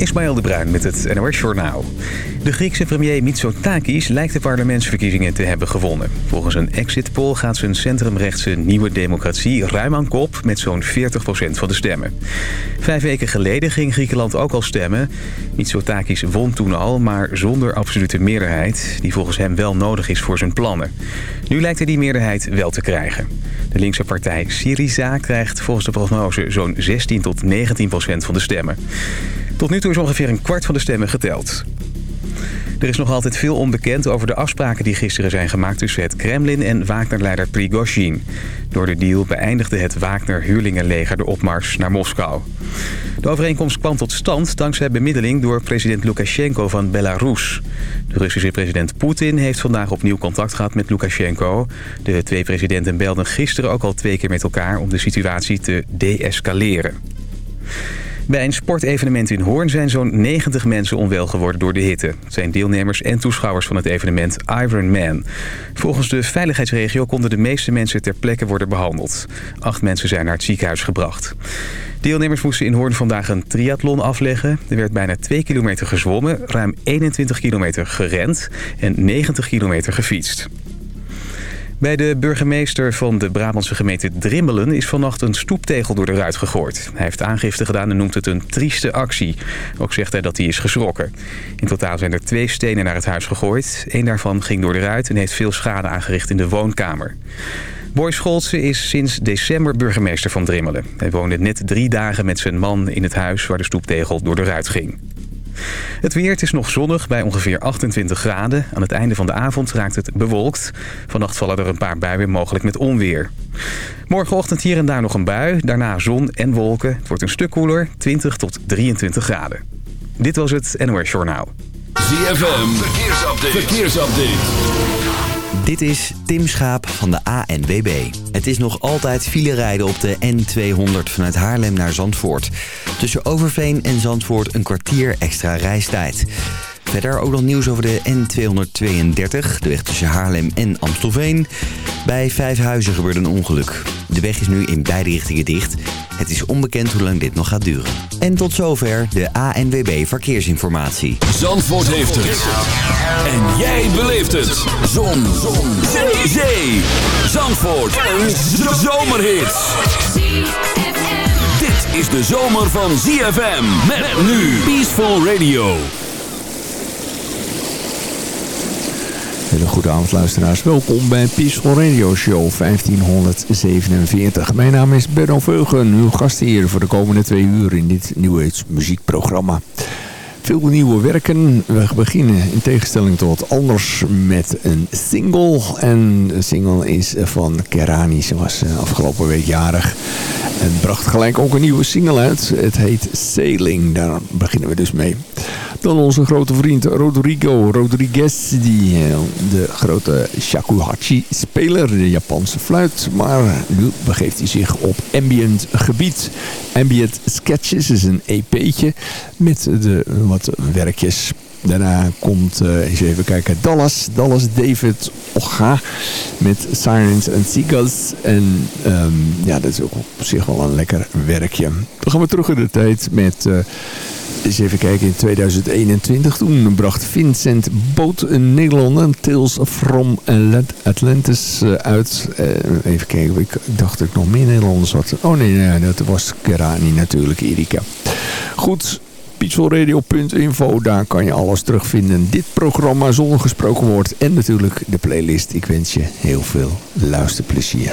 Ismaël de Bruin met het NOS Journaal. De Griekse premier Mitsotakis lijkt de parlementsverkiezingen te hebben gewonnen. Volgens een exit poll gaat zijn centrumrechtse Nieuwe Democratie ruim aan kop met zo'n 40% van de stemmen. Vijf weken geleden ging Griekenland ook al stemmen. Mitsotakis won toen al, maar zonder absolute meerderheid... die volgens hem wel nodig is voor zijn plannen. Nu lijkt hij die meerderheid wel te krijgen. De linkse partij Syriza krijgt volgens de prognose zo'n 16 tot 19 procent van de stemmen. Tot nu toe is ongeveer een kwart van de stemmen geteld. Er is nog altijd veel onbekend over de afspraken die gisteren zijn gemaakt tussen het Kremlin en Wagner-leider Prigozhin. Door de deal beëindigde het Wagner-huurlingenleger de opmars naar Moskou. De overeenkomst kwam tot stand dankzij bemiddeling door president Lukashenko van Belarus. De Russische president Poetin heeft vandaag opnieuw contact gehad met Lukashenko. De twee presidenten belden gisteren ook al twee keer met elkaar om de situatie te deescaleren. Bij een sportevenement in Hoorn zijn zo'n 90 mensen onwel geworden door de hitte. Zijn deelnemers en toeschouwers van het evenement Iron Man. Volgens de veiligheidsregio konden de meeste mensen ter plekke worden behandeld. Acht mensen zijn naar het ziekenhuis gebracht. Deelnemers moesten in Hoorn vandaag een triathlon afleggen. Er werd bijna 2 kilometer gezwommen, ruim 21 kilometer gerend en 90 kilometer gefietst. Bij de burgemeester van de Brabantse gemeente Drimmelen is vannacht een stoeptegel door de ruit gegooid. Hij heeft aangifte gedaan en noemt het een trieste actie. Ook zegt hij dat hij is geschrokken. In totaal zijn er twee stenen naar het huis gegooid. Eén daarvan ging door de ruit en heeft veel schade aangericht in de woonkamer. Boy Scholze is sinds december burgemeester van Drimmelen. Hij woonde net drie dagen met zijn man in het huis waar de stoeptegel door de ruit ging. Het weer, het is nog zonnig bij ongeveer 28 graden. Aan het einde van de avond raakt het bewolkt. Vannacht vallen er een paar buien, mogelijk met onweer. Morgenochtend hier en daar nog een bui. Daarna zon en wolken. Het wordt een stuk koeler, 20 tot 23 graden. Dit was het NOS Journaal. ZFM, verkeersupdate. verkeersupdate. Dit is Tim Schaap van de ANWB. Het is nog altijd file rijden op de N200 vanuit Haarlem naar Zandvoort. Tussen Overveen en Zandvoort een kwartier extra reistijd. Verder ook nog nieuws over de N232, de weg tussen Haarlem en Amstelveen. Bij Vijfhuizen gebeurde een ongeluk. De weg is nu in beide richtingen dicht. Het is onbekend hoe lang dit nog gaat duren. En tot zover de ANWB Verkeersinformatie. Zandvoort heeft het. En jij beleeft het. Zon. Zon. Zee. Zandvoort. Een zomerhit. Dit is de zomer van ZFM. Met nu Peaceful Radio. Hele goede luisteraars. Welkom bij Peaceful Radio Show 1547. Mijn naam is Benno Veugen, uw hier voor de komende twee uur in dit nieuwe muziekprogramma. Veel nieuwe werken. We beginnen in tegenstelling tot anders met een single. En de single is van Kerani. Ze was eh, afgelopen week jarig. En bracht gelijk ook een nieuwe single uit. Het heet Sailing. Daar beginnen we dus mee. Dan onze grote vriend Rodrigo Rodriguez. Die, eh, de grote shakuhachi-speler, de Japanse fluit. Maar nu begeeft hij zich op ambient gebied. Ambient Sketches is een EP'tje met de, wat werkjes Daarna komt, uh, eens even kijken, Dallas. Dallas David Oga met Sirens and Seagulls. En um, ja, dat is ook op zich wel een lekker werkje. Dan gaan we terug in de tijd met... Uh, eens even kijken, in 2021 toen bracht Vincent Boot een Nederlander, Tales from Atlantis, uh, uit. even kijken, ik dacht dat ik nog meer Nederlanders had. Oh nee, nee dat was Kerani natuurlijk, Erika. Goed, peacefulradio.info. Daar kan je alles terugvinden. Dit programma zonder gesproken woord en natuurlijk de playlist. Ik wens je heel veel luisterplezier.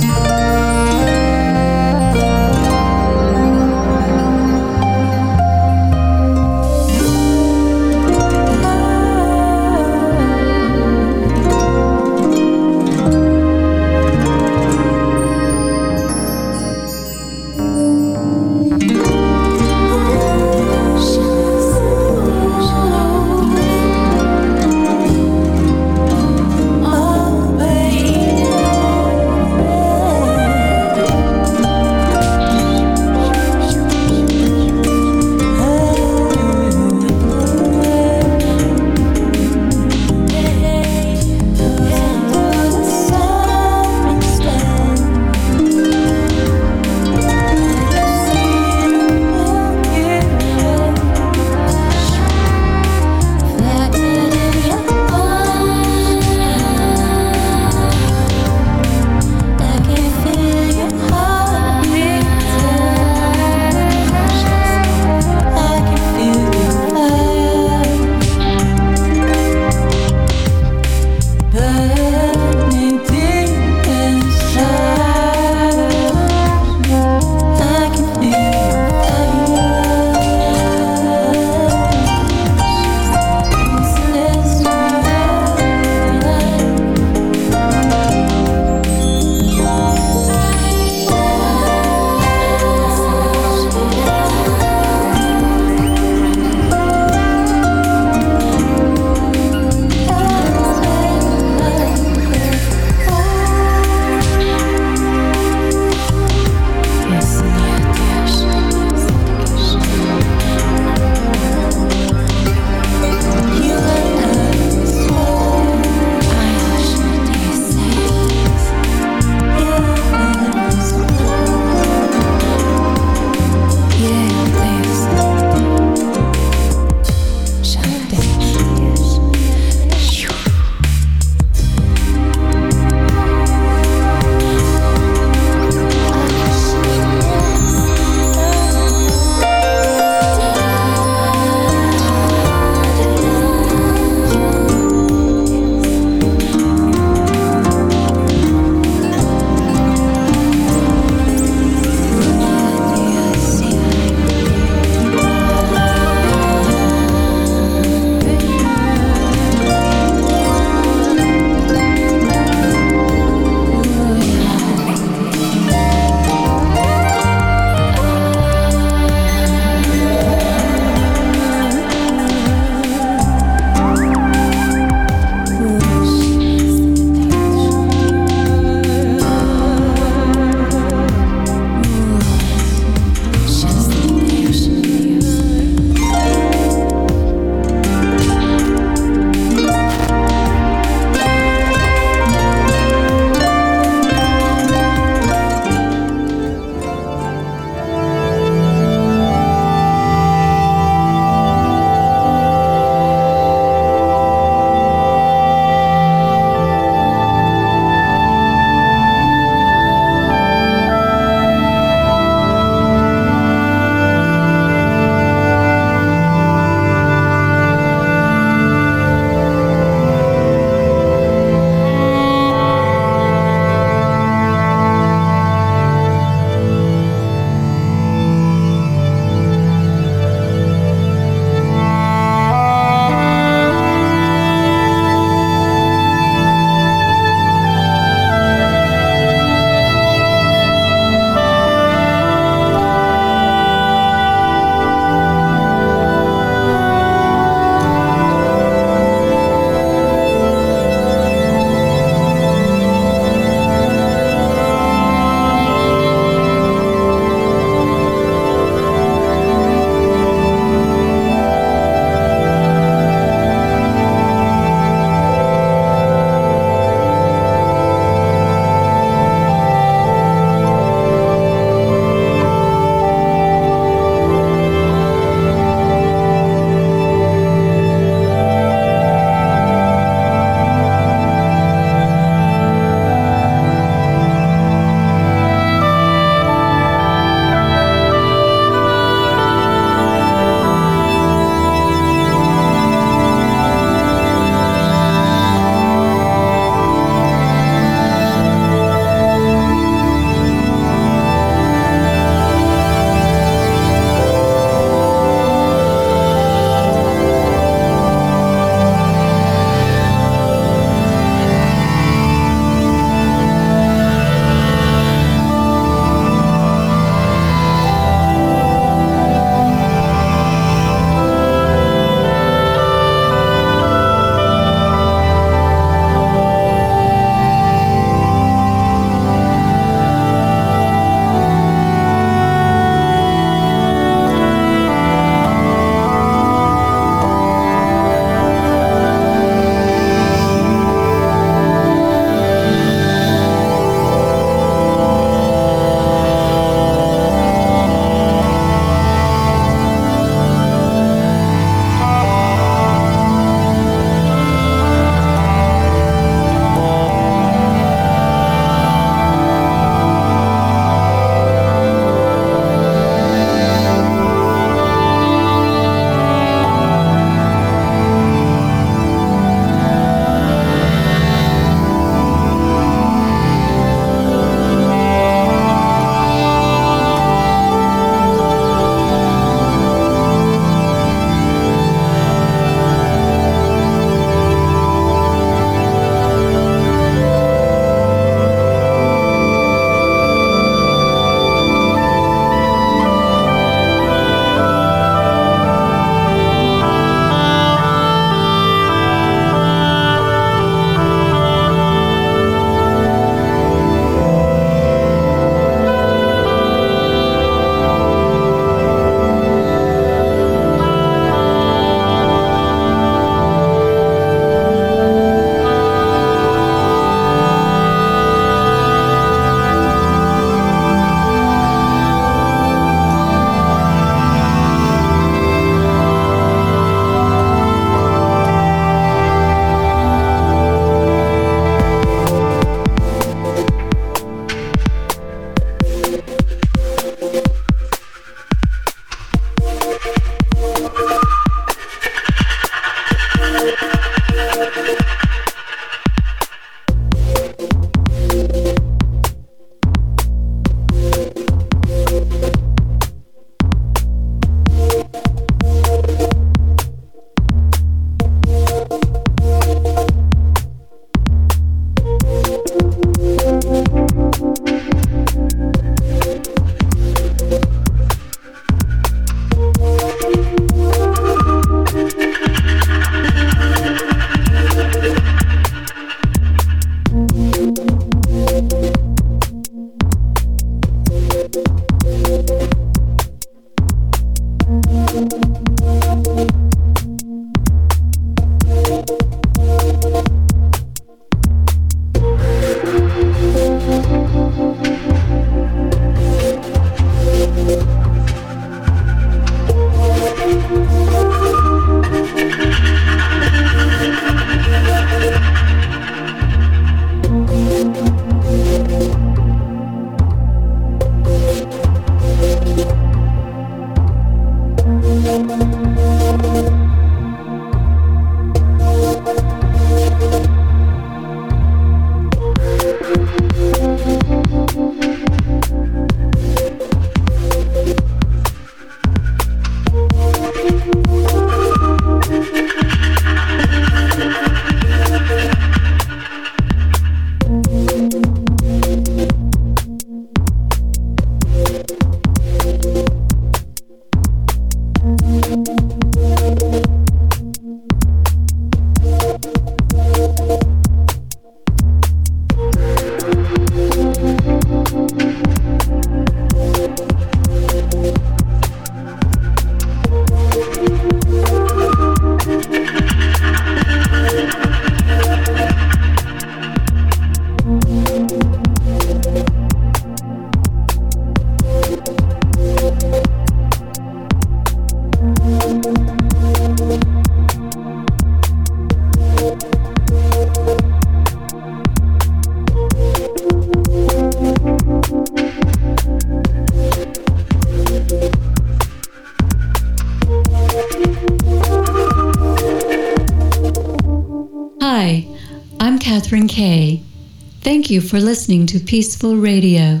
Thank you for listening to Peaceful Radio,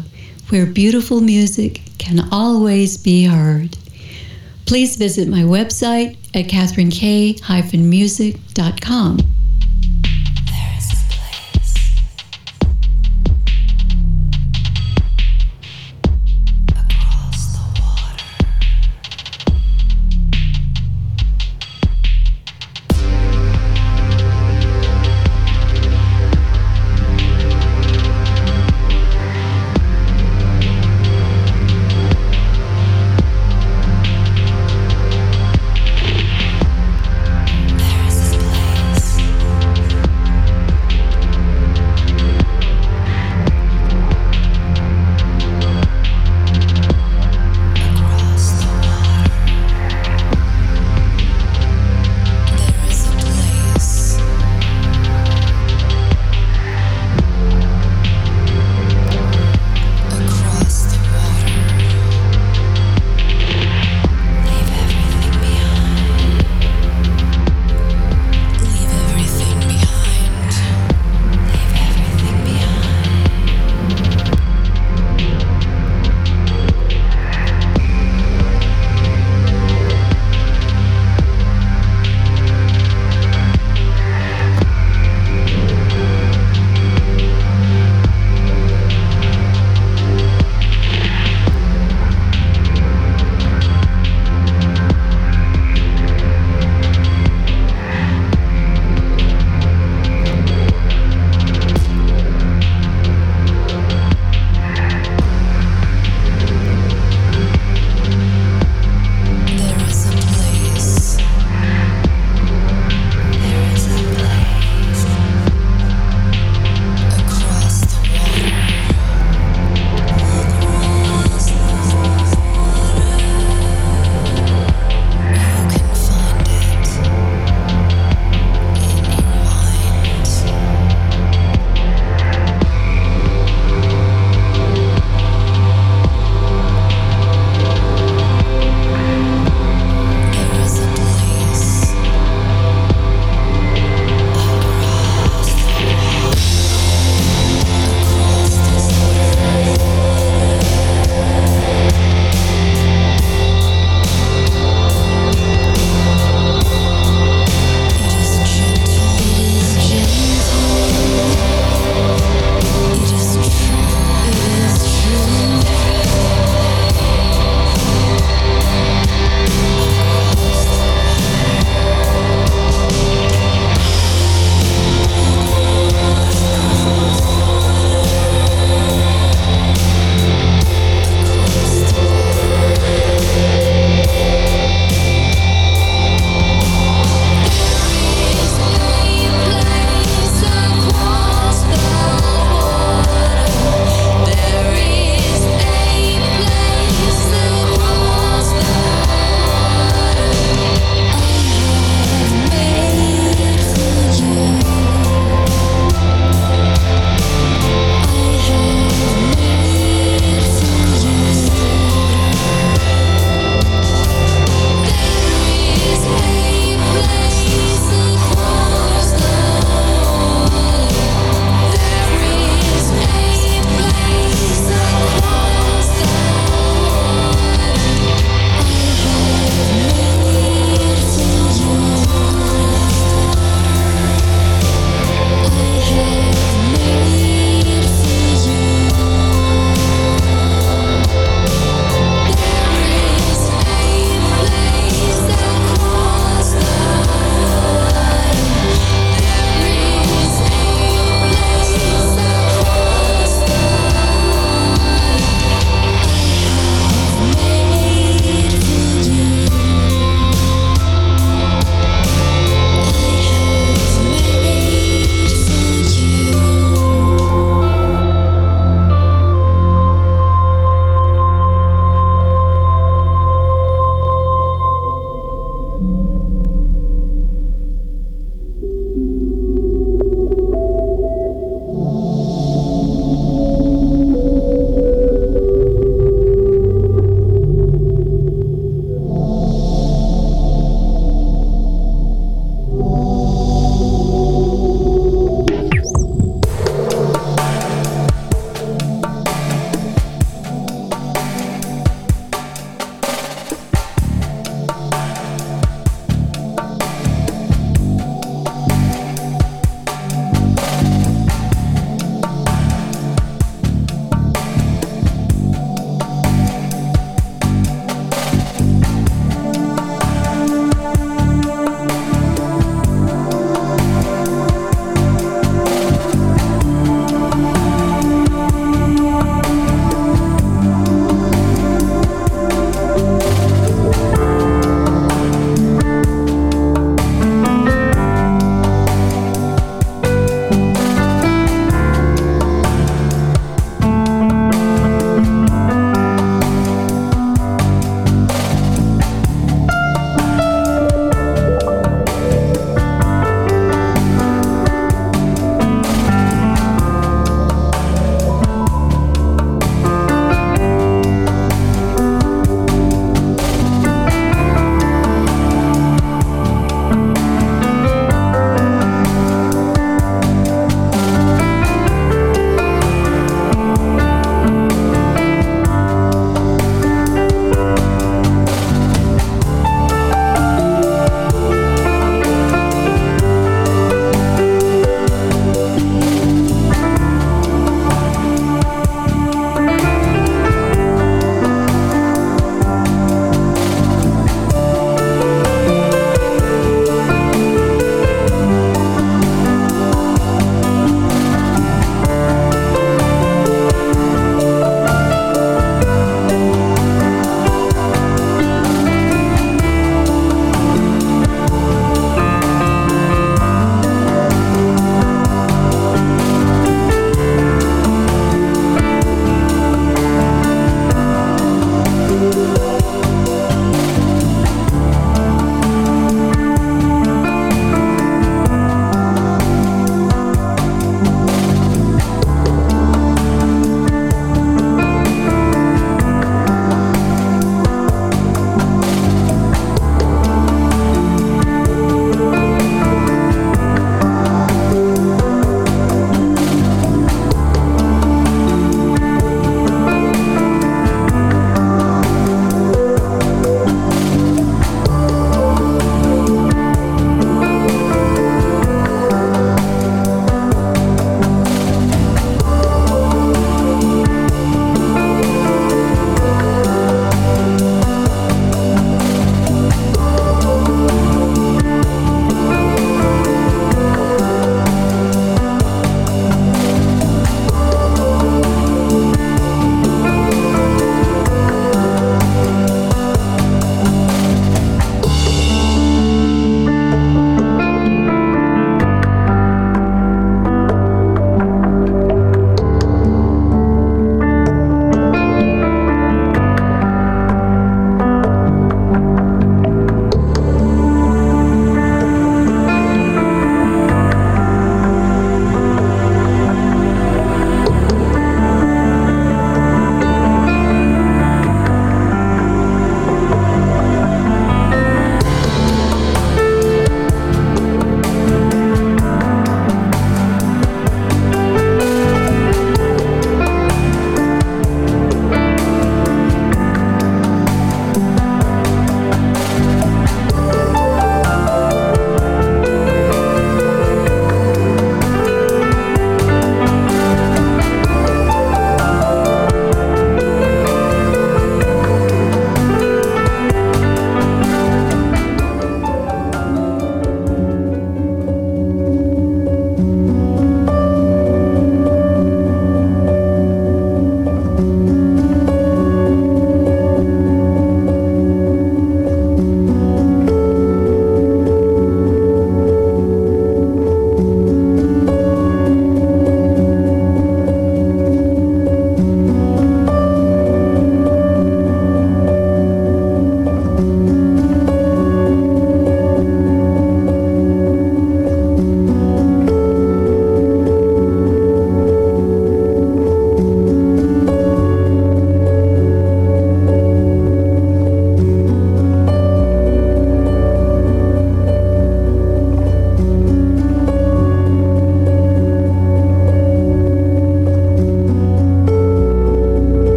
where beautiful music can always be heard. Please visit my website at katherinekay-music.com.